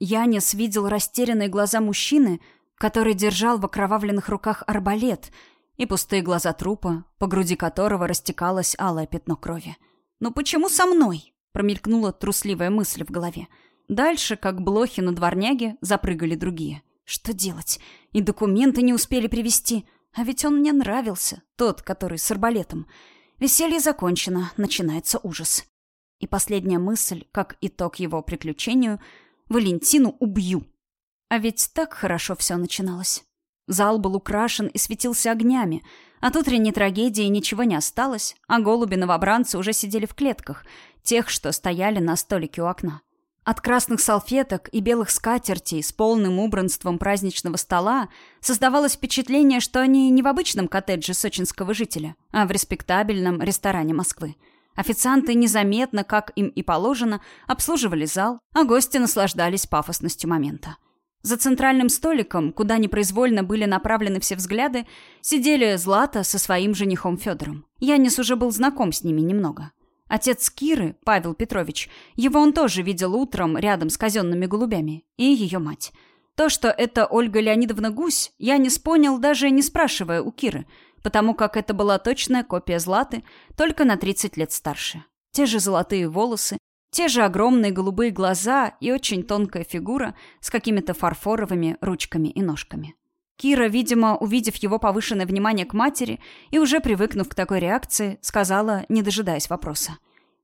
Янис видел растерянные глаза мужчины, который держал в окровавленных руках арбалет, и пустые глаза трупа, по груди которого растекалось алое пятно крови. «Но почему со мной?» — промелькнула трусливая мысль в голове. Дальше, как блохи на дворняге, запрыгали другие. «Что делать? И документы не успели привезти. А ведь он мне нравился, тот, который с арбалетом. Веселье закончено, начинается ужас». И последняя мысль, как итог его приключению — Валентину убью. А ведь так хорошо все начиналось. Зал был украшен и светился огнями. От утренней трагедии ничего не осталось, а голуби-новобранцы уже сидели в клетках, тех, что стояли на столике у окна. От красных салфеток и белых скатертей с полным убранством праздничного стола создавалось впечатление, что они не в обычном коттедже сочинского жителя, а в респектабельном ресторане Москвы. Официанты незаметно, как им и положено, обслуживали зал, а гости наслаждались пафосностью момента. За центральным столиком, куда непроизвольно были направлены все взгляды, сидели Злата со своим женихом Федором. Янис уже был знаком с ними немного. Отец Киры, Павел Петрович, его он тоже видел утром рядом с казенными голубями, и ее мать. То, что это Ольга Леонидовна Гусь, Янис понял, даже не спрашивая у Киры – потому как это была точная копия Златы, только на 30 лет старше. Те же золотые волосы, те же огромные голубые глаза и очень тонкая фигура с какими-то фарфоровыми ручками и ножками. Кира, видимо, увидев его повышенное внимание к матери и уже привыкнув к такой реакции, сказала, не дожидаясь вопроса.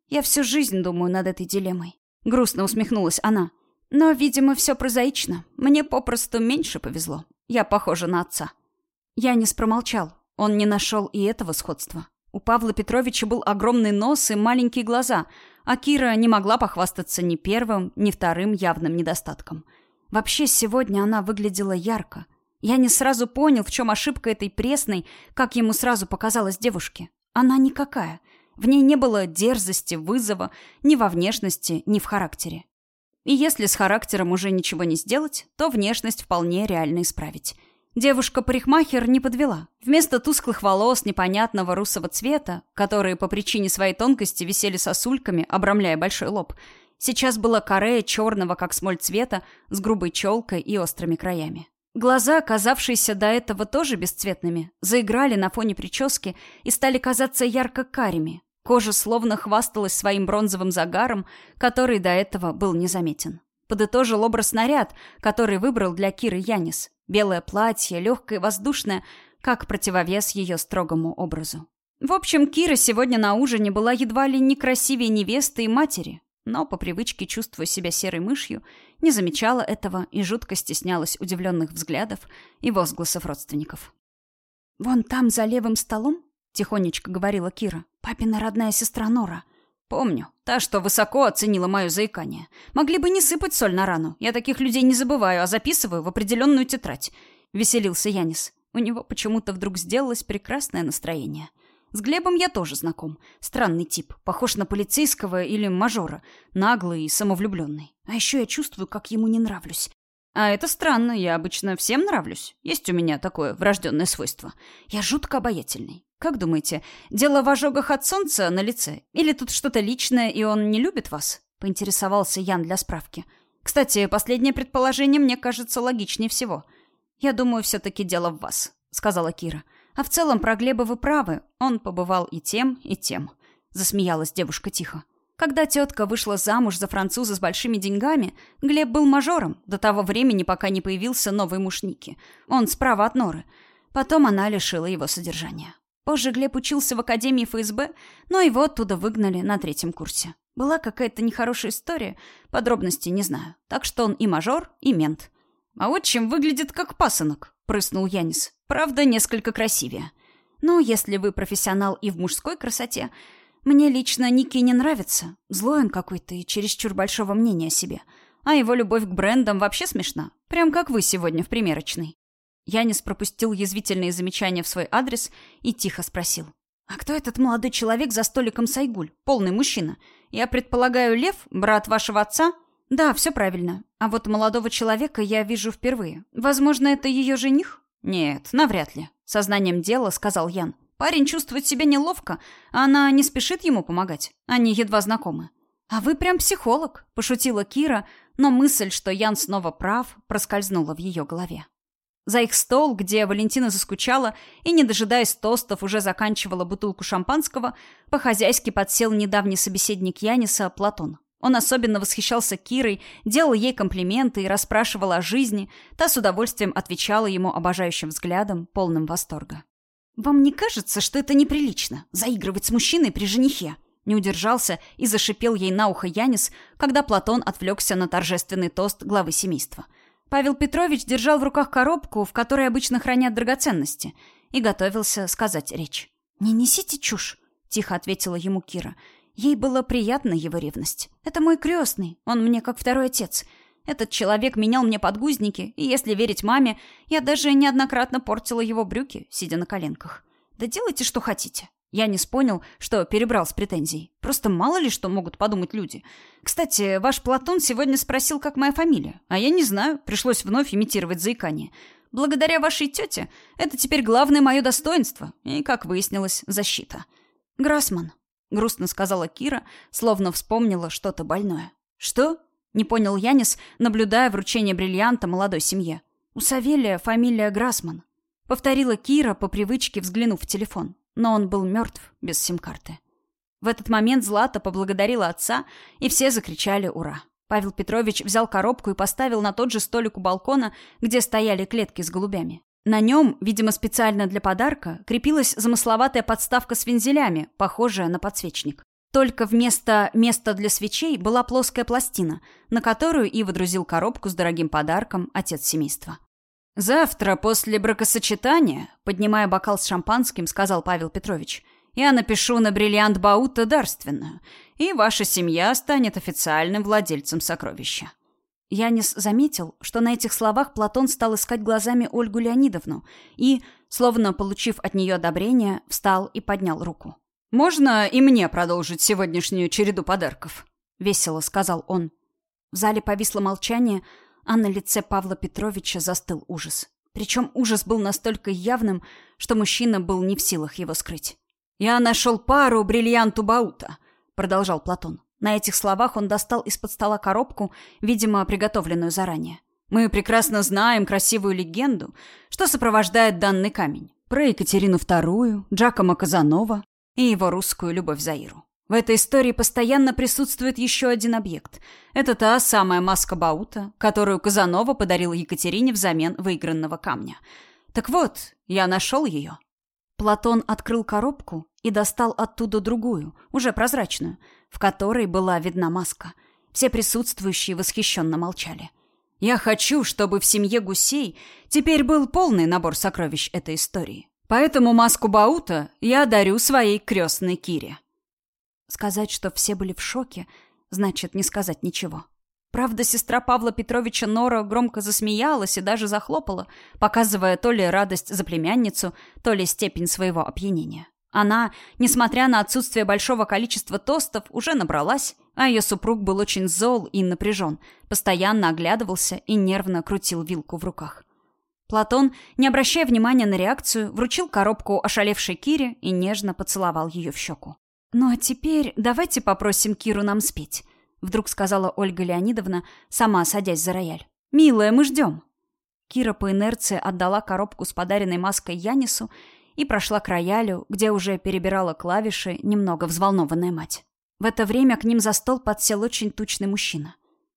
«Я всю жизнь думаю над этой дилеммой». Грустно усмехнулась она. «Но, видимо, все прозаично. Мне попросту меньше повезло. Я похожа на отца». Я не спромолчал, он не нашел и этого сходства. У Павла Петровича был огромный нос и маленькие глаза, а Кира не могла похвастаться ни первым, ни вторым явным недостатком. Вообще, сегодня она выглядела ярко. Я не сразу понял, в чем ошибка этой пресной, как ему сразу показалось девушке. Она никакая. В ней не было дерзости, вызова ни во внешности, ни в характере. И если с характером уже ничего не сделать, то внешность вполне реально исправить. Девушка-парикмахер не подвела. Вместо тусклых волос непонятного русого цвета, которые по причине своей тонкости висели сосульками, обрамляя большой лоб, сейчас была корея черного, как смоль цвета, с грубой челкой и острыми краями. Глаза, казавшиеся до этого тоже бесцветными, заиграли на фоне прически и стали казаться ярко-карими. Кожа словно хвасталась своим бронзовым загаром, который до этого был незаметен. Подытожил образ наряд, который выбрал для Киры Янис. Белое платье, легкое и воздушное, как противовес ее строгому образу. В общем, Кира сегодня на ужине была едва ли не красивее невесты и матери, но по привычке, чувствуя себя серой мышью, не замечала этого и жутко стеснялась удивленных взглядов и возгласов родственников. «Вон там, за левым столом», — тихонечко говорила Кира, — «папина родная сестра Нора. Помню. Та, что высоко оценила мое заикание. Могли бы не сыпать соль на рану. Я таких людей не забываю, а записываю в определенную тетрадь. Веселился Янис. У него почему-то вдруг сделалось прекрасное настроение. С Глебом я тоже знаком. Странный тип. Похож на полицейского или мажора. Наглый и самовлюбленный. А еще я чувствую, как ему не нравлюсь. А это странно, я обычно всем нравлюсь. Есть у меня такое врожденное свойство. Я жутко обаятельный. Как думаете, дело в ожогах от солнца на лице? Или тут что-то личное, и он не любит вас? Поинтересовался Ян для справки. Кстати, последнее предположение мне кажется логичнее всего. Я думаю, все-таки дело в вас, сказала Кира. А в целом про Глеба вы правы. Он побывал и тем, и тем. Засмеялась девушка тихо. Когда тетка вышла замуж за француза с большими деньгами, Глеб был мажором до того времени, пока не появился новый муж Ники. Он справа от Норы. Потом она лишила его содержания. Позже Глеб учился в Академии ФСБ, но его оттуда выгнали на третьем курсе. Была какая-то нехорошая история, подробностей не знаю. Так что он и мажор, и мент. «А вот чем выглядит как пасынок», — прыснул Янис. «Правда, несколько красивее. Но если вы профессионал и в мужской красоте, мне лично Ники не нравится. Злой он какой-то и чересчур большого мнения о себе. А его любовь к брендам вообще смешна. Прям как вы сегодня в примерочной. Янис пропустил язвительные замечания в свой адрес и тихо спросил. «А кто этот молодой человек за столиком Сайгуль? Полный мужчина. Я предполагаю, Лев, брат вашего отца?» «Да, все правильно. А вот молодого человека я вижу впервые. Возможно, это ее жених?» «Нет, навряд ли», — сознанием дела сказал Ян. Парень чувствует себя неловко, а она не спешит ему помогать. Они едва знакомы. «А вы прям психолог», — пошутила Кира, но мысль, что Ян снова прав, проскользнула в ее голове. За их стол, где Валентина заскучала и, не дожидаясь тостов, уже заканчивала бутылку шампанского, по-хозяйски подсел недавний собеседник Яниса Платон. Он особенно восхищался Кирой, делал ей комплименты и расспрашивал о жизни, та с удовольствием отвечала ему обожающим взглядом, полным восторга. «Вам не кажется, что это неприлично — заигрывать с мужчиной при женихе?» Не удержался и зашипел ей на ухо Янис, когда Платон отвлекся на торжественный тост главы семейства. Павел Петрович держал в руках коробку, в которой обычно хранят драгоценности, и готовился сказать речь. «Не несите чушь», — тихо ответила ему Кира. Ей было приятна его ревность. «Это мой крестный, он мне как второй отец. Этот человек менял мне подгузники, и, если верить маме, я даже неоднократно портила его брюки, сидя на коленках. Да делайте, что хотите. Я не понял, что перебрал с претензией. Просто мало ли что могут подумать люди. Кстати, ваш Платон сегодня спросил, как моя фамилия. А я не знаю, пришлось вновь имитировать заикание. Благодаря вашей тете это теперь главное мое достоинство и, как выяснилось, защита. Грасман, грустно сказала Кира, словно вспомнила что-то больное. Что? Не понял Янис, наблюдая вручение бриллианта молодой семье. У Савелия фамилия Грасман. Повторила Кира по привычке, взглянув в телефон но он был мертв без сим-карты. В этот момент Злата поблагодарила отца, и все закричали «Ура!». Павел Петрович взял коробку и поставил на тот же столик у балкона, где стояли клетки с голубями. На нем, видимо, специально для подарка, крепилась замысловатая подставка с вензелями, похожая на подсвечник. Только вместо места для свечей была плоская пластина, на которую и выдрузил коробку с дорогим подарком отец семейства. «Завтра после бракосочетания», — поднимая бокал с шампанским, сказал Павел Петрович, «я напишу на бриллиант Баута дарственную, и ваша семья станет официальным владельцем сокровища». Янис заметил, что на этих словах Платон стал искать глазами Ольгу Леонидовну и, словно получив от нее одобрение, встал и поднял руку. «Можно и мне продолжить сегодняшнюю череду подарков?» — весело сказал он. В зале повисло молчание, — а на лице Павла Петровича застыл ужас. Причем ужас был настолько явным, что мужчина был не в силах его скрыть. «Я нашел пару бриллианту Баута», — продолжал Платон. На этих словах он достал из-под стола коробку, видимо, приготовленную заранее. «Мы прекрасно знаем красивую легенду, что сопровождает данный камень. Про Екатерину II, Джакома Казанова и его русскую любовь Заиру. В этой истории постоянно присутствует еще один объект. Это та самая маска Баута, которую Казанова подарил Екатерине взамен выигранного камня. Так вот, я нашел ее. Платон открыл коробку и достал оттуда другую, уже прозрачную, в которой была видна маска. Все присутствующие восхищенно молчали. Я хочу, чтобы в семье гусей теперь был полный набор сокровищ этой истории. Поэтому маску Баута я дарю своей крестной Кире. Сказать, что все были в шоке, значит не сказать ничего. Правда, сестра Павла Петровича Нора громко засмеялась и даже захлопала, показывая то ли радость за племянницу, то ли степень своего опьянения. Она, несмотря на отсутствие большого количества тостов, уже набралась, а ее супруг был очень зол и напряжен, постоянно оглядывался и нервно крутил вилку в руках. Платон, не обращая внимания на реакцию, вручил коробку ошалевшей Кире и нежно поцеловал ее в щеку. «Ну а теперь давайте попросим Киру нам спеть», — вдруг сказала Ольга Леонидовна, сама садясь за рояль. «Милая, мы ждем». Кира по инерции отдала коробку с подаренной маской Янису и прошла к роялю, где уже перебирала клавиши немного взволнованная мать. В это время к ним за стол подсел очень тучный мужчина.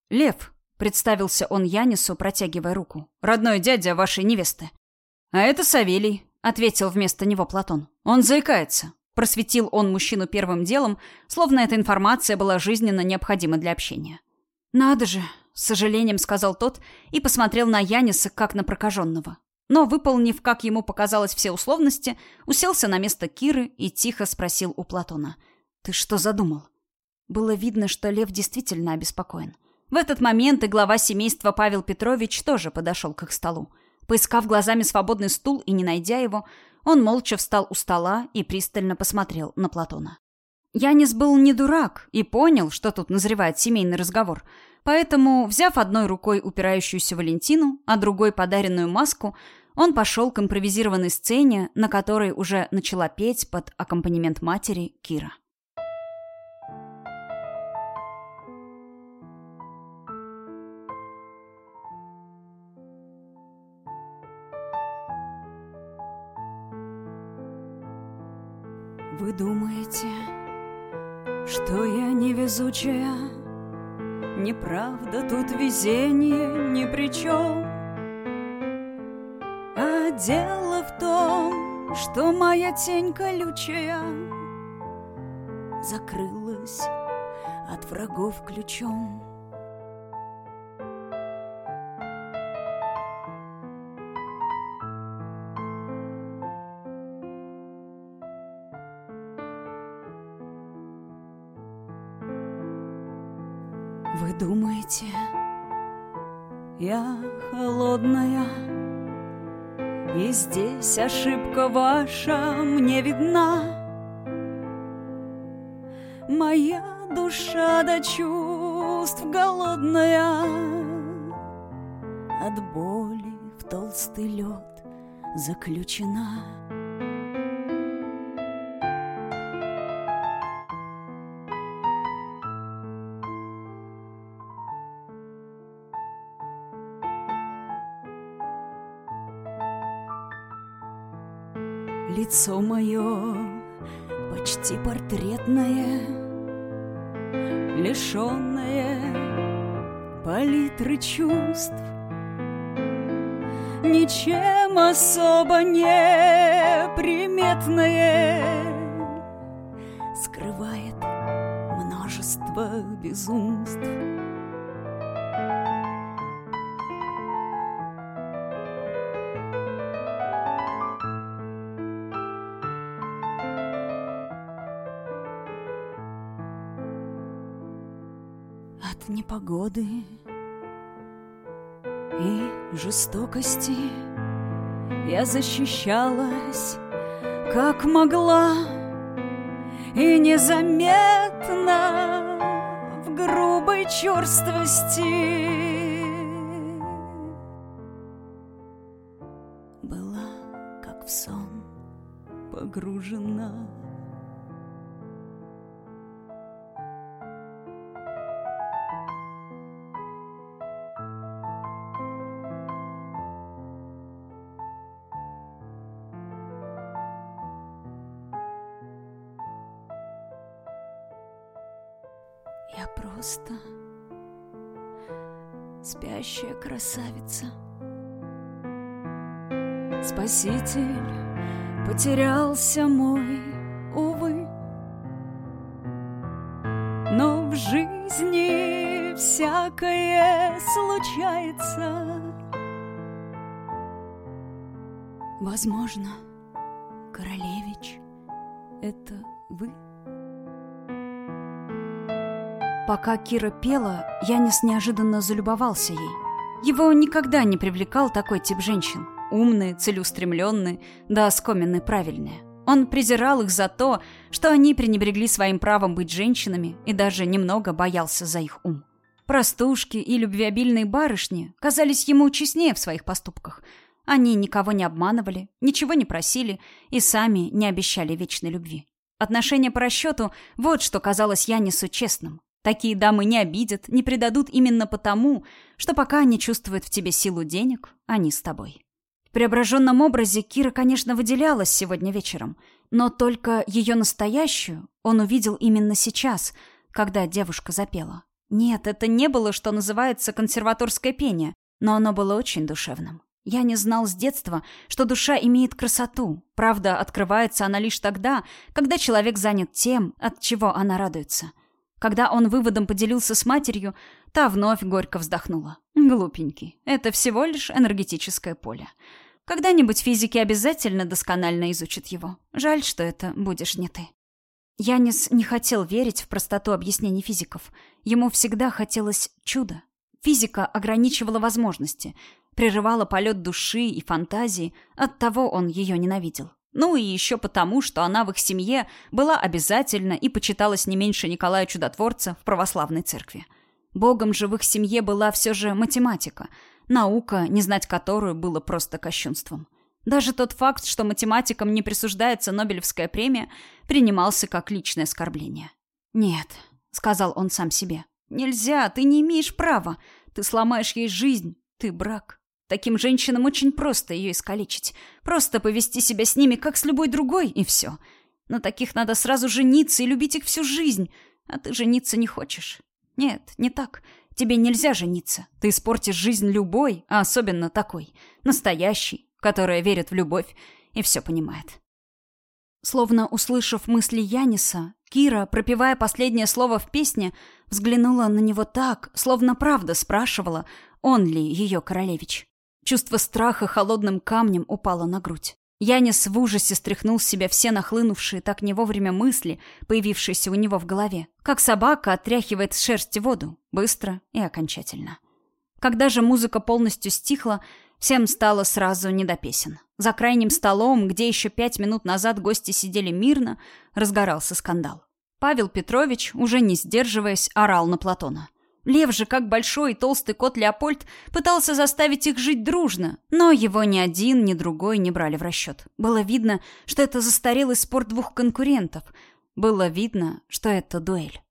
«Лев», — представился он Янису, протягивая руку, — «родной дядя вашей невесты». «А это Савелий», — ответил вместо него Платон. «Он заикается. Просветил он мужчину первым делом, словно эта информация была жизненно необходима для общения. «Надо же!» — с сожалением сказал тот и посмотрел на Яниса как на прокаженного. Но, выполнив, как ему показалось, все условности, уселся на место Киры и тихо спросил у Платона. «Ты что задумал?» Было видно, что Лев действительно обеспокоен. В этот момент и глава семейства Павел Петрович тоже подошел к их столу. Поискав глазами свободный стул и не найдя его, он молча встал у стола и пристально посмотрел на Платона. Янис был не дурак и понял, что тут назревает семейный разговор. Поэтому, взяв одной рукой упирающуюся Валентину, а другой подаренную маску, он пошел к импровизированной сцене, на которой уже начала петь под аккомпанемент матери Кира. Я невезучая? Неправда, тут везение ни при чем. А дело в том, что моя тень колючая Закрылась от врагов ключом. Думаете, я холодная, И здесь ошибка ваша мне видна. Моя душа до чувств голодная От боли в толстый лед заключена. Лицо мое почти портретное, Лишенное палитры чувств, Ничем особо не приметное Скрывает множество безумств. От непогоды и жестокости я защищалась, как могла, и незаметно в грубой черствости была, как в сон, погружена. Просто спящая красавица. Спаситель потерялся мой, увы. Но в жизни всякое случается. Возможно, королевич, это вы? Пока Кира пела, Янис неожиданно залюбовался ей. Его никогда не привлекал такой тип женщин. Умные, целеустремленные, да оскоменные правильные. Он презирал их за то, что они пренебрегли своим правом быть женщинами и даже немного боялся за их ум. Простушки и любвеобильные барышни казались ему честнее в своих поступках. Они никого не обманывали, ничего не просили и сами не обещали вечной любви. Отношения по расчету – вот что казалось Янису честным. Такие дамы не обидят, не предадут именно потому, что пока они чувствуют в тебе силу денег, они с тобой. В преображенном образе Кира, конечно, выделялась сегодня вечером, но только ее настоящую он увидел именно сейчас, когда девушка запела. Нет, это не было, что называется, консерваторское пение, но оно было очень душевным. Я не знал с детства, что душа имеет красоту. Правда, открывается она лишь тогда, когда человек занят тем, от чего она радуется — когда он выводом поделился с матерью, та вновь горько вздохнула. Глупенький. Это всего лишь энергетическое поле. Когда-нибудь физики обязательно досконально изучат его. Жаль, что это будешь не ты. Янис не хотел верить в простоту объяснений физиков. Ему всегда хотелось чуда. Физика ограничивала возможности, прерывала полет души и фантазии, оттого он ее ненавидел. Ну и еще потому, что она в их семье была обязательна и почиталась не меньше Николая Чудотворца в православной церкви. Богом же в их семье была все же математика, наука, не знать которую было просто кощунством. Даже тот факт, что математикам не присуждается Нобелевская премия, принимался как личное оскорбление. «Нет», — сказал он сам себе, — «нельзя, ты не имеешь права, ты сломаешь ей жизнь, ты брак». Таким женщинам очень просто ее искалечить. Просто повести себя с ними, как с любой другой, и все. На таких надо сразу жениться и любить их всю жизнь. А ты жениться не хочешь. Нет, не так. Тебе нельзя жениться. Ты испортишь жизнь любой, а особенно такой. Настоящий, которая верит в любовь и все понимает. Словно услышав мысли Яниса, Кира, пропевая последнее слово в песне, взглянула на него так, словно правда спрашивала, он ли ее королевич. Чувство страха холодным камнем упало на грудь. Янис в ужасе стряхнул с себя все нахлынувшие так не вовремя мысли, появившиеся у него в голове, как собака отряхивает с шерсти воду, быстро и окончательно. Когда же музыка полностью стихла, всем стало сразу не до песен. За крайним столом, где еще пять минут назад гости сидели мирно, разгорался скандал. Павел Петрович, уже не сдерживаясь, орал на Платона. Лев же, как большой и толстый кот Леопольд, пытался заставить их жить дружно, но его ни один, ни другой не брали в расчет. Было видно, что это застарелый спорт двух конкурентов. Было видно, что это дуэль.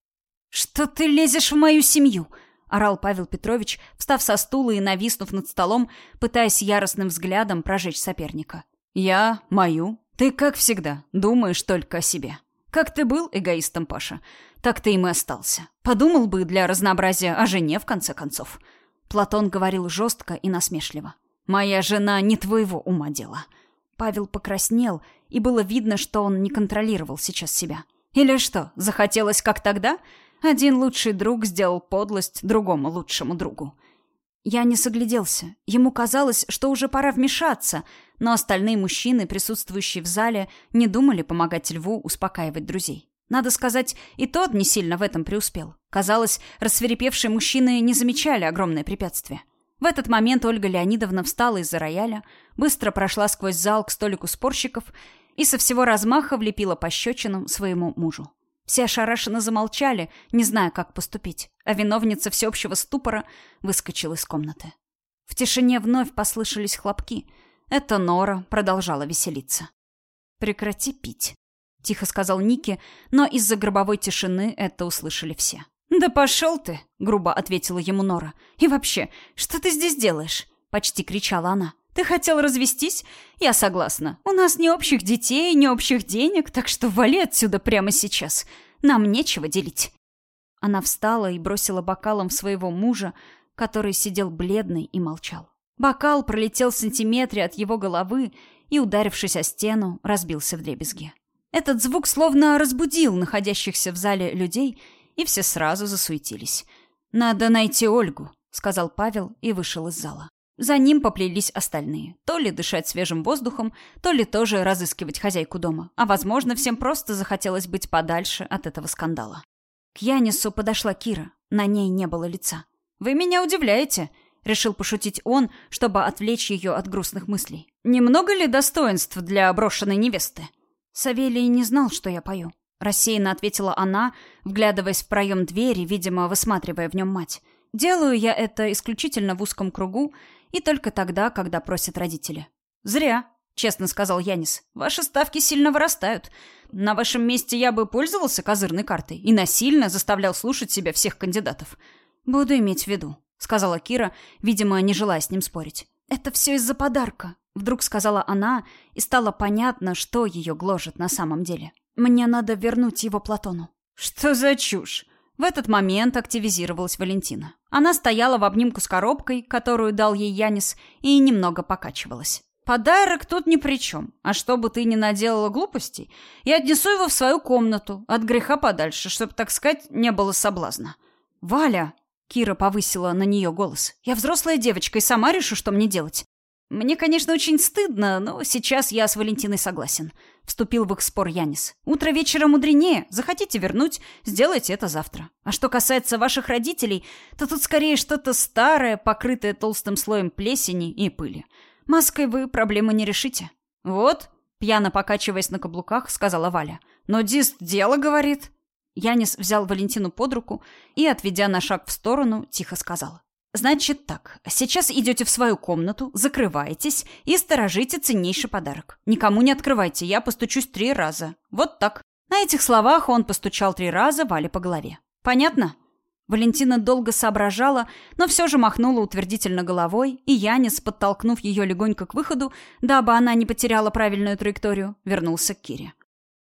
«Что ты лезешь в мою семью?» — орал Павел Петрович, встав со стула и нависнув над столом, пытаясь яростным взглядом прожечь соперника. «Я, мою, ты, как всегда, думаешь только о себе. Как ты был эгоистом, Паша, так ты им и остался. Подумал бы для разнообразия о жене, в конце концов. Платон говорил жестко и насмешливо. «Моя жена не твоего ума дело». Павел покраснел, и было видно, что он не контролировал сейчас себя. Или что, захотелось как тогда? Один лучший друг сделал подлость другому лучшему другу. Я не согляделся. Ему казалось, что уже пора вмешаться, но остальные мужчины, присутствующие в зале, не думали помогать Льву успокаивать друзей. Надо сказать, и тот не сильно в этом преуспел. Казалось, рассверепевшие мужчины не замечали огромное препятствие. В этот момент Ольга Леонидовна встала из-за рояля, быстро прошла сквозь зал к столику спорщиков и со всего размаха влепила пощечину своему мужу. Все ошарашенно замолчали, не зная, как поступить, а виновница всеобщего ступора выскочила из комнаты. В тишине вновь послышались хлопки. Это Нора продолжала веселиться. «Прекрати пить», тихо сказал Ники, но из-за гробовой тишины это услышали все. «Да пошел ты!» — грубо ответила ему Нора. «И вообще, что ты здесь делаешь?» — почти кричала она. «Ты хотел развестись? Я согласна. У нас ни общих детей, ни общих денег, так что вали отсюда прямо сейчас. Нам нечего делить». Она встала и бросила бокалом своего мужа, который сидел бледный и молчал. Бокал пролетел в сантиметре от его головы и, ударившись о стену, разбился в дребезги. Этот звук словно разбудил находящихся в зале людей, и все сразу засуетились. «Надо найти Ольгу», — сказал Павел и вышел из зала. За ним поплелись остальные. То ли дышать свежим воздухом, то ли тоже разыскивать хозяйку дома. А, возможно, всем просто захотелось быть подальше от этого скандала. К Янису подошла Кира. На ней не было лица. «Вы меня удивляете», — решил пошутить он, чтобы отвлечь ее от грустных мыслей. «Немного ли достоинств для брошенной невесты?» Савелий не знал, что я пою. Рассеянно ответила она, вглядываясь в проем двери, видимо, высматривая в нем мать. Делаю я это исключительно в узком кругу и только тогда, когда просят родители. Зря, честно сказал Янис. Ваши ставки сильно вырастают. На вашем месте я бы пользовался козырной картой и насильно заставлял слушать себя всех кандидатов. Буду иметь в виду, сказала Кира, видимо, не желая с ним спорить. Это все из-за подарка. Вдруг сказала она, и стало понятно, что ее гложет на самом деле. «Мне надо вернуть его Платону». «Что за чушь?» В этот момент активизировалась Валентина. Она стояла в обнимку с коробкой, которую дал ей Янис, и немного покачивалась. «Подарок тут ни при чем. А чтобы ты не наделала глупостей, я отнесу его в свою комнату, от греха подальше, чтобы, так сказать, не было соблазна». «Валя!» — Кира повысила на нее голос. «Я взрослая девочка и сама решу, что мне делать. «Мне, конечно, очень стыдно, но сейчас я с Валентиной согласен», — вступил в их спор Янис. «Утро вечера мудренее. Захотите вернуть, сделайте это завтра. А что касается ваших родителей, то тут скорее что-то старое, покрытое толстым слоем плесени и пыли. Маской вы проблемы не решите». «Вот», — пьяно покачиваясь на каблуках, сказала Валя. «Но Дист дело говорит». Янис взял Валентину под руку и, отведя на шаг в сторону, тихо сказал. Значит так, сейчас идете в свою комнату, закрываетесь и сторожите ценнейший подарок. Никому не открывайте, я постучусь три раза. Вот так. На этих словах он постучал три раза Вале по голове. Понятно? Валентина долго соображала, но все же махнула утвердительно головой, и Янис, подтолкнув ее легонько к выходу, дабы она не потеряла правильную траекторию, вернулся к Кире.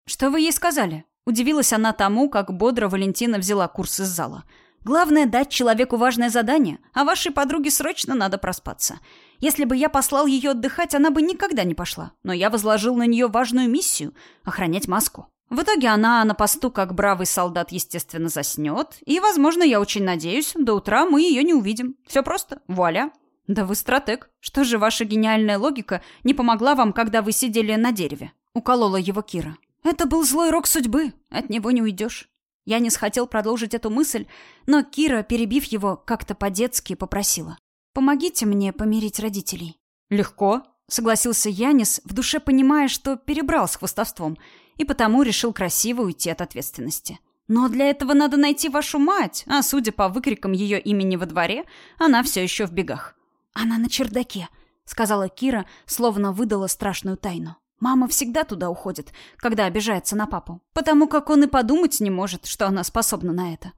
«Что вы ей сказали?» Удивилась она тому, как бодро Валентина взяла курс из зала. «Главное — дать человеку важное задание, а вашей подруге срочно надо проспаться. Если бы я послал ее отдыхать, она бы никогда не пошла. Но я возложил на нее важную миссию — охранять маску. В итоге она на посту, как бравый солдат, естественно, заснет. И, возможно, я очень надеюсь, до утра мы ее не увидим. Все просто. Вуаля. Да вы стратег. Что же ваша гениальная логика не помогла вам, когда вы сидели на дереве? Уколола его Кира. Это был злой рок судьбы, от него не уйдешь. Янис хотел продолжить эту мысль, но Кира, перебив его, как-то по-детски попросила. «Помогите мне помирить родителей». «Легко», — согласился Янис, в душе понимая, что перебрал с хвостовством, и потому решил красиво уйти от ответственности. «Но для этого надо найти вашу мать, а судя по выкрикам ее имени во дворе, она все еще в бегах». «Она на чердаке», — сказала Кира, словно выдала страшную тайну. Мама всегда туда уходит, когда обижается на папу, потому как он и подумать не может, что она способна на это.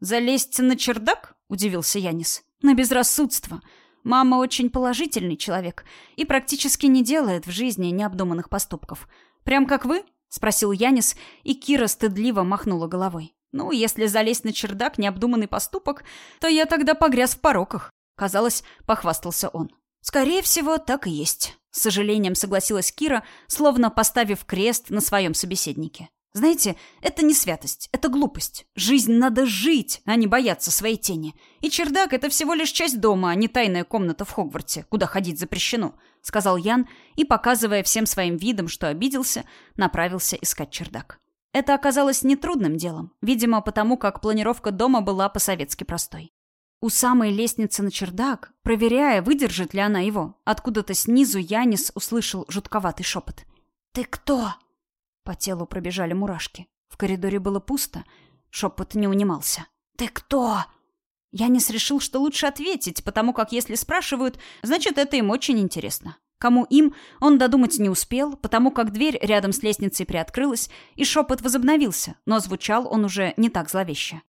«Залезть на чердак?» — удивился Янис. «На безрассудство. Мама очень положительный человек и практически не делает в жизни необдуманных поступков. Прям как вы?» — спросил Янис, и Кира стыдливо махнула головой. «Ну, если залезть на чердак необдуманный поступок, то я тогда погряз в пороках», — казалось, похвастался он. «Скорее всего, так и есть». С сожалением согласилась Кира, словно поставив крест на своем собеседнике. Знаете, это не святость, это глупость. Жизнь надо жить, а не бояться своей тени. И чердак — это всего лишь часть дома, а не тайная комната в Хогвартсе, куда ходить запрещено», — сказал Ян и, показывая всем своим видом, что обиделся, направился искать чердак. Это оказалось нетрудным делом, видимо, потому как планировка дома была по-советски простой. У самой лестницы на чердак, проверяя, выдержит ли она его, откуда-то снизу Янис услышал жутковатый шепот. «Ты кто?» По телу пробежали мурашки. В коридоре было пусто. Шепот не унимался. «Ты кто?» Янис решил, что лучше ответить, потому как если спрашивают, значит, это им очень интересно. Кому им, он додумать не успел, потому как дверь рядом с лестницей приоткрылась, и шепот возобновился, но звучал он уже не так зловеще.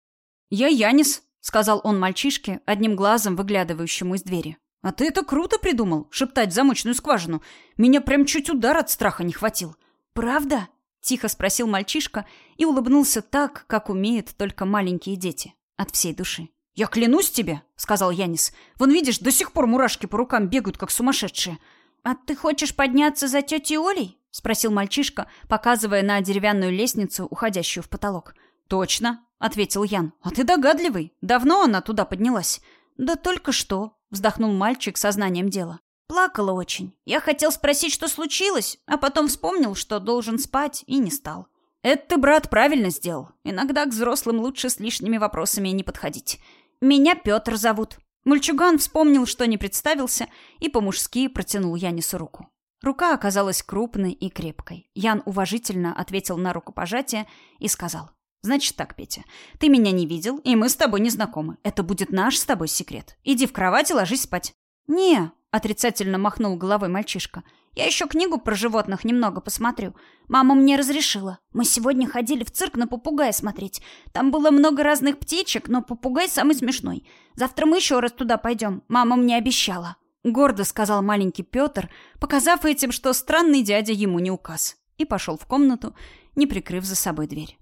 «Я Янис», — сказал он мальчишке, одним глазом выглядывающему из двери. «А ты это круто придумал, шептать замочную скважину. Меня прям чуть удар от страха не хватил». «Правда?» — тихо спросил мальчишка и улыбнулся так, как умеют только маленькие дети. От всей души. «Я клянусь тебе», — сказал Янис. «Вон видишь, до сих пор мурашки по рукам бегают, как сумасшедшие». «А ты хочешь подняться за тетей Олей?» — спросил мальчишка, показывая на деревянную лестницу, уходящую в потолок. «Точно», — ответил Ян. «А ты догадливый. Давно она туда поднялась?» «Да только что», — вздохнул мальчик со знанием дела. «Плакала очень. Я хотел спросить, что случилось, а потом вспомнил, что должен спать, и не стал». «Это ты, брат, правильно сделал. Иногда к взрослым лучше с лишними вопросами не подходить. Меня Петр зовут». Мальчуган вспомнил, что не представился, и по-мужски протянул Янису руку. Рука оказалась крупной и крепкой. Ян уважительно ответил на рукопожатие и сказал. Значит так, Петя, ты меня не видел, и мы с тобой не знакомы. Это будет наш с тобой секрет. Иди в кровать и ложись спать. Не, отрицательно махнул головой мальчишка. Я еще книгу про животных немного посмотрю. Мама мне разрешила. Мы сегодня ходили в цирк на попугая смотреть. Там было много разных птичек, но попугай самый смешной. Завтра мы еще раз туда пойдем. Мама мне обещала. Гордо сказал маленький Петр, показав этим, что странный дядя ему не указ. И пошел в комнату, не прикрыв за собой дверь.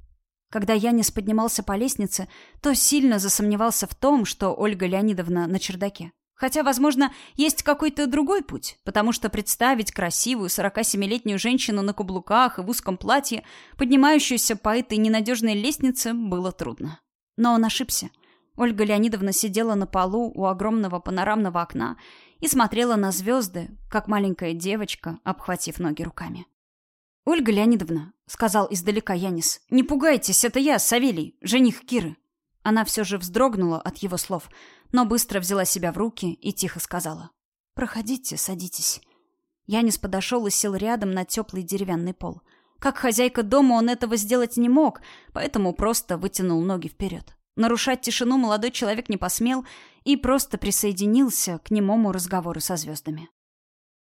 Когда Янис поднимался по лестнице, то сильно засомневался в том, что Ольга Леонидовна на чердаке. Хотя, возможно, есть какой-то другой путь, потому что представить красивую 47-летнюю женщину на каблуках и в узком платье, поднимающуюся по этой ненадежной лестнице, было трудно. Но он ошибся. Ольга Леонидовна сидела на полу у огромного панорамного окна и смотрела на звезды, как маленькая девочка, обхватив ноги руками. «Ольга Леонидовна», — сказал издалека Янис, — «не пугайтесь, это я, Савелий, жених Киры». Она все же вздрогнула от его слов, но быстро взяла себя в руки и тихо сказала. «Проходите, садитесь». Янис подошел и сел рядом на теплый деревянный пол. Как хозяйка дома он этого сделать не мог, поэтому просто вытянул ноги вперед. Нарушать тишину молодой человек не посмел и просто присоединился к немому разговору со звездами.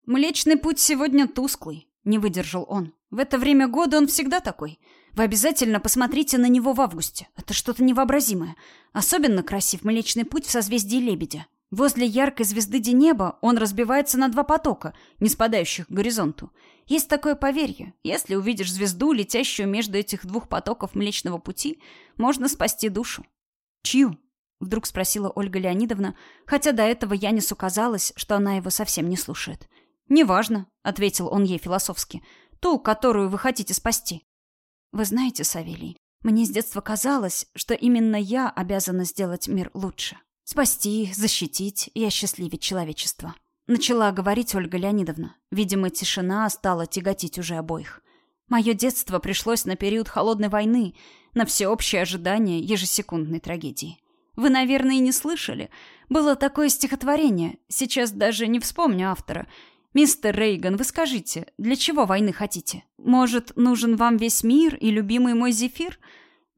«Млечный путь сегодня тусклый», — не выдержал он. В это время года он всегда такой. Вы обязательно посмотрите на него в августе. Это что-то невообразимое. Особенно красив Млечный Путь в созвездии Лебедя. Возле яркой звезды Денеба он разбивается на два потока, не спадающих к горизонту. Есть такое поверье. Если увидишь звезду, летящую между этих двух потоков Млечного Пути, можно спасти душу. Чью? Вдруг спросила Ольга Леонидовна, хотя до этого Янису казалось, что она его совсем не слушает. «Неважно», — ответил он ей философски. «Ту, которую вы хотите спасти». «Вы знаете, Савелий, мне с детства казалось, что именно я обязана сделать мир лучше. Спасти, защитить и осчастливить человечество. Начала говорить Ольга Леонидовна. Видимо, тишина стала тяготить уже обоих. Мое детство пришлось на период холодной войны, на всеобщее ожидание ежесекундной трагедии. Вы, наверное, и не слышали. Было такое стихотворение, сейчас даже не вспомню автора. «Мистер Рейган, вы скажите, для чего войны хотите? Может, нужен вам весь мир и любимый мой зефир?»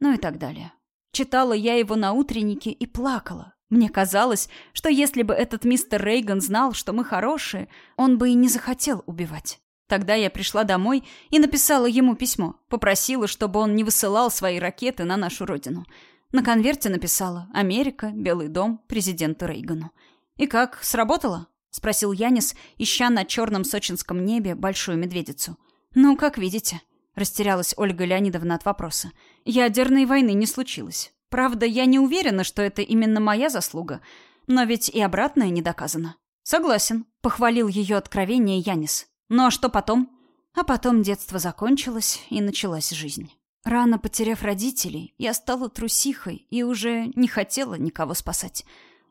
Ну и так далее. Читала я его на утреннике и плакала, мне казалось, что если бы этот мистер Рейган знал, что мы хорошие, он бы и не захотел убивать. Тогда я пришла домой и написала ему письмо. Попросила, чтобы он не высылал свои ракеты на нашу родину. На конверте написала «Америка, Белый дом, президенту Рейгану». «И как, сработало?» — спросил Янис, ища на черном сочинском небе большую медведицу. «Ну, как видите», — растерялась Ольга Леонидовна от вопроса. «Ядерной войны не случилось. Правда, я не уверена, что это именно моя заслуга, но ведь и обратное не доказано. Согласен, похвалил ее откровение Янис. Ну а что потом? А потом детство закончилось, и началась жизнь. Рано потеряв родителей, я стала трусихой и уже не хотела никого спасать.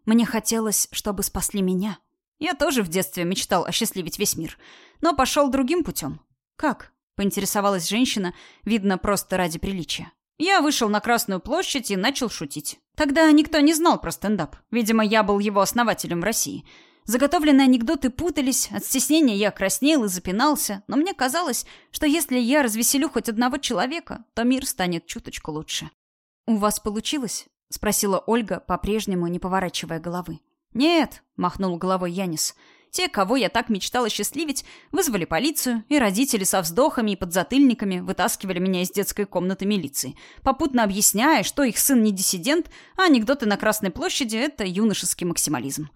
Мне хотелось, чтобы спасли меня. Я тоже в детстве мечтал осчастливить весь мир, но пошел другим путем. Как? Поинтересовалась женщина, видно, просто ради приличия. Я вышел на Красную площадь и начал шутить. Тогда никто не знал про стендап. Видимо, я был его основателем в России. Заготовленные анекдоты путались, от стеснения я краснел и запинался, но мне казалось, что если я развеселю хоть одного человека, то мир станет чуточку лучше. «У вас получилось?» — спросила Ольга, по-прежнему не поворачивая головы. «Нет», — махнул головой Янис, — те, кого я так мечтала счастливить, вызвали полицию, и родители со вздохами и подзатыльниками вытаскивали меня из детской комнаты милиции, попутно объясняя, что их сын не диссидент, а анекдоты на Красной площади — это юношеский максимализм.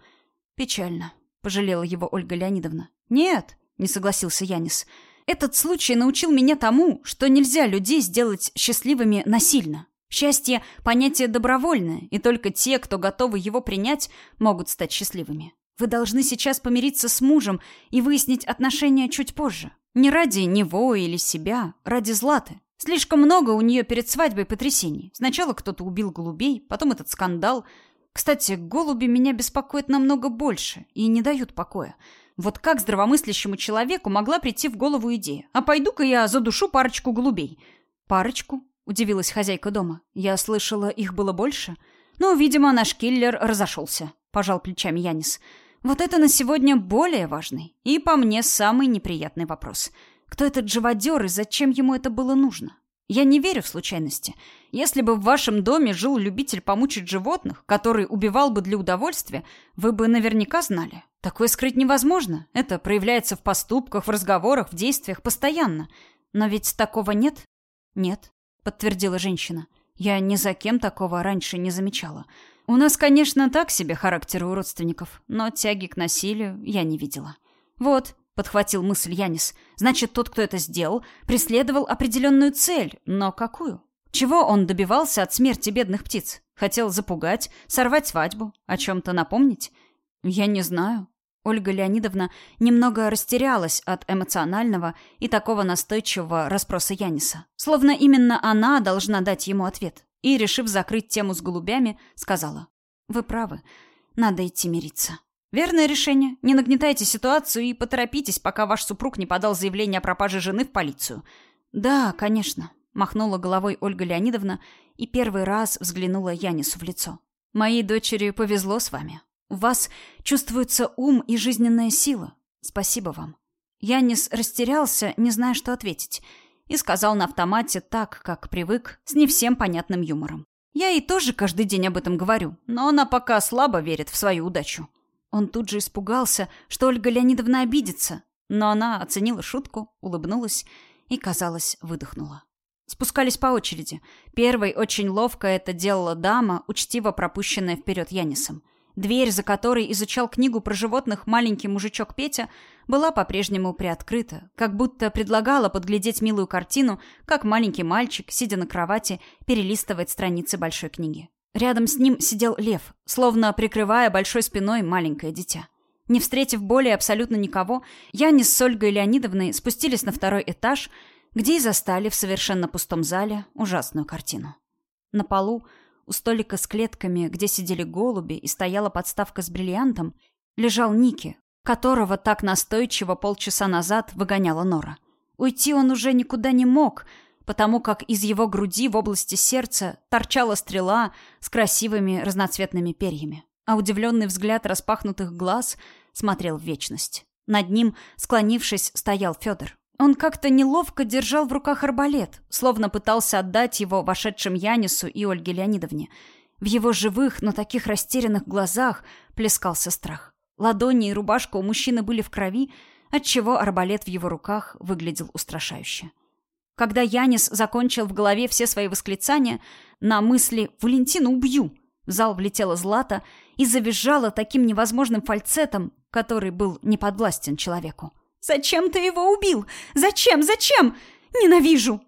«Печально», — пожалела его Ольга Леонидовна. «Нет», — не согласился Янис, — «этот случай научил меня тому, что нельзя людей сделать счастливыми насильно». Счастье – понятие добровольное, и только те, кто готовы его принять, могут стать счастливыми. Вы должны сейчас помириться с мужем и выяснить отношения чуть позже. Не ради него или себя, ради Златы. Слишком много у нее перед свадьбой потрясений. Сначала кто-то убил голубей, потом этот скандал. Кстати, голуби меня беспокоят намного больше и не дают покоя. Вот как здравомыслящему человеку могла прийти в голову идея? А пойду-ка я задушу парочку голубей. Парочку? Удивилась хозяйка дома. Я слышала, их было больше. Ну, видимо, наш киллер разошелся. Пожал плечами Янис. Вот это на сегодня более важный и, по мне, самый неприятный вопрос. Кто этот живодер и зачем ему это было нужно? Я не верю в случайности. Если бы в вашем доме жил любитель помучить животных, который убивал бы для удовольствия, вы бы наверняка знали. Такое скрыть невозможно. Это проявляется в поступках, в разговорах, в действиях постоянно. Но ведь такого нет? Нет, подтвердила женщина. Я ни за кем такого раньше не замечала. У нас, конечно, так себе характеры у родственников, но тяги к насилию я не видела. Вот, подхватил мысль Янис. Значит, тот, кто это сделал, преследовал определенную цель, но какую? Чего он добивался от смерти бедных птиц? Хотел запугать, сорвать свадьбу, о чем-то напомнить? Я не знаю. Ольга Леонидовна немного растерялась от эмоционального и такого настойчивого расспроса Яниса. Словно именно она должна дать ему ответ и, решив закрыть тему с голубями, сказала. «Вы правы. Надо идти мириться». «Верное решение. Не нагнетайте ситуацию и поторопитесь, пока ваш супруг не подал заявление о пропаже жены в полицию». «Да, конечно», — махнула головой Ольга Леонидовна и первый раз взглянула Янису в лицо. «Моей дочери повезло с вами. У вас чувствуется ум и жизненная сила. Спасибо вам». Янис растерялся, не зная, что ответить — и сказал на автомате так, как привык, с не всем понятным юмором. Я ей тоже каждый день об этом говорю, но она пока слабо верит в свою удачу. Он тут же испугался, что Ольга Леонидовна обидится, но она оценила шутку, улыбнулась и, казалось, выдохнула. Спускались по очереди. Первой очень ловко это делала дама, учтиво пропущенная вперед Янисом. Дверь, за которой изучал книгу про животных маленький мужичок Петя, была по-прежнему приоткрыта, как будто предлагала подглядеть милую картину, как маленький мальчик, сидя на кровати, перелистывает страницы большой книги. Рядом с ним сидел лев, словно прикрывая большой спиной маленькое дитя. Не встретив более абсолютно никого, Яни с Ольгой Леонидовной спустились на второй этаж, где и застали в совершенно пустом зале ужасную картину. На полу, у столика с клетками, где сидели голуби и стояла подставка с бриллиантом, лежал Ники, которого так настойчиво полчаса назад выгоняла Нора. Уйти он уже никуда не мог, потому как из его груди в области сердца торчала стрела с красивыми разноцветными перьями а удивленный взгляд распахнутых глаз смотрел в вечность. Над ним, склонившись, стоял Федор. Он как-то неловко держал в руках арбалет, словно пытался отдать его вошедшим Янису и Ольге Леонидовне. В его живых, но таких растерянных глазах плескался страх. Ладони и рубашка у мужчины были в крови, отчего арбалет в его руках выглядел устрашающе. Когда Янис закончил в голове все свои восклицания, на мысли «Валентину убью!» в зал влетела Злата и завизжала таким невозможным фальцетом, который был не подвластен человеку. «Зачем ты его убил? Зачем? Зачем? Ненавижу!»